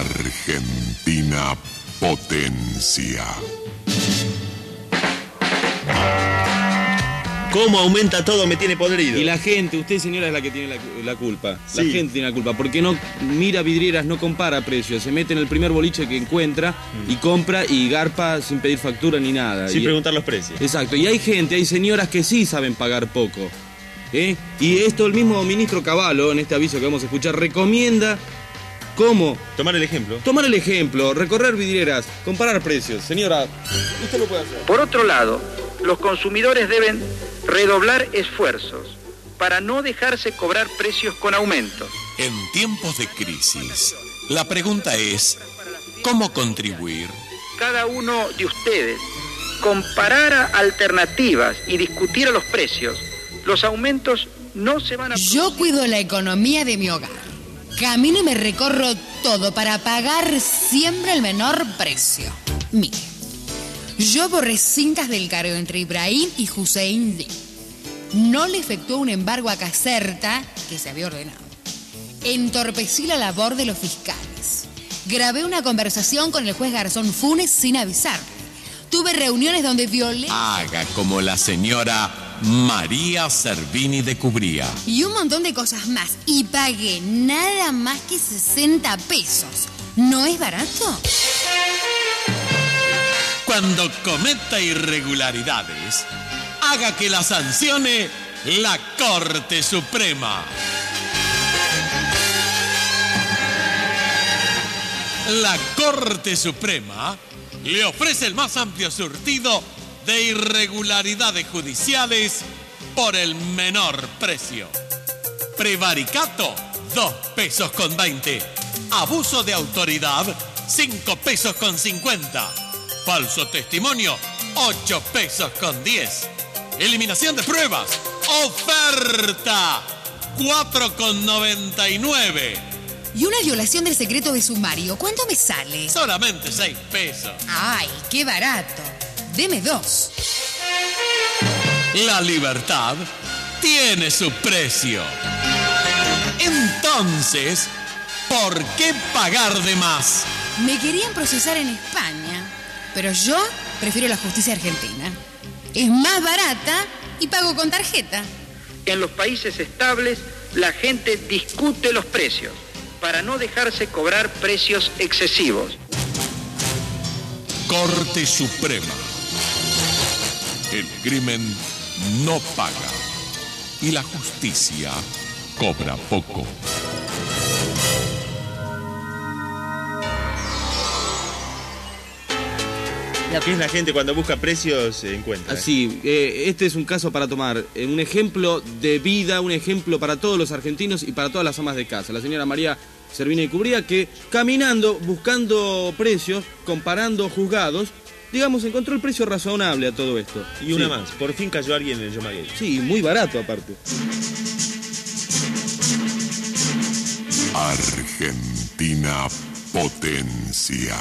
Argentina potencia. ¿Cómo aumenta todo? Me tiene podrido. Y la gente, usted señora es la que tiene la, la culpa. La gente tiene la culpa. Porque no mira vidrieras, no compara precios. Se mete en el primer boliche que encuentra y compra y garpa sin pedir factura ni nada. Sin Y- preguntar los precios. Exacto. Y hay gente, hay señoras que sí saben pagar poco. ¿eh? Y esto el mismo ministro Cavallo, en este aviso que vamos a escuchar, recomienda cómo Tomar el ejemplo. tomar el ejemplo, recorrer vidrieras, comparar precios. Señora, usted lo puede hacer. Por otro lado, los consumidores deben redoblar esfuerzos para no dejarse cobrar precios con aumentos. En tiempos de crisis, la pregunta es, ¿cómo contribuir? Cada uno de ustedes comparara alternativas y discutiera los precios. Los aumentos no se van a... Yo cuido la economía de mi hogar. Camino y me recorro todo para pagar siempre el menor precio. Mire, yo borré cintas del cargo entre Ibrahim y Hussein Lee. No le efectuó un embargo a Caserta, que se había ordenado. Entorpecí la labor de los fiscales. Grabé una conversación con el juez Garzón Funes sin avisarle. Tuve reuniones donde violé... Haga como la señora María Servini de Cubría. Y un montón de cosas más. Y pagué nada más que 60 pesos. ¿No es barato? Cuando cometa irregularidades, haga que la sancione la Corte Suprema. La Corte Suprema le ofrece el más amplio surtido de irregularidades judiciales por el menor precio. Prevaricato, 2 pesos con 20. Abuso de autoridad, 5 pesos con 50. Falso testimonio, 8 pesos con 10. Eliminación de pruebas, oferta, 4 con 99. Y una violación del secreto de sumario. ¿Cuánto me sale? Solamente 6 pesos. Ay, qué barato. Deme dos. La libertad tiene su precio. Entonces, ¿por qué pagar de más? Me querían procesar en España, pero yo prefiero la justicia argentina. Es más barata y pago con tarjeta. En los países estables, la gente discute los precios para no dejarse cobrar precios excesivos. Corte Suprema. El crimen no paga y la justicia cobra poco. ¿Qué es la gente cuando busca precios se encuentra? Así, eh, este es un caso para tomar, eh, un ejemplo de vida, un ejemplo para todos los argentinos y para todas las amas de casa. La señora María Servina y Cubría que caminando, buscando precios, comparando juzgados, digamos, encontró el precio razonable a todo esto. Y una Sí. más, por fin cayó alguien en el Yomaguey. Sí, muy barato aparte. Argentina potencia.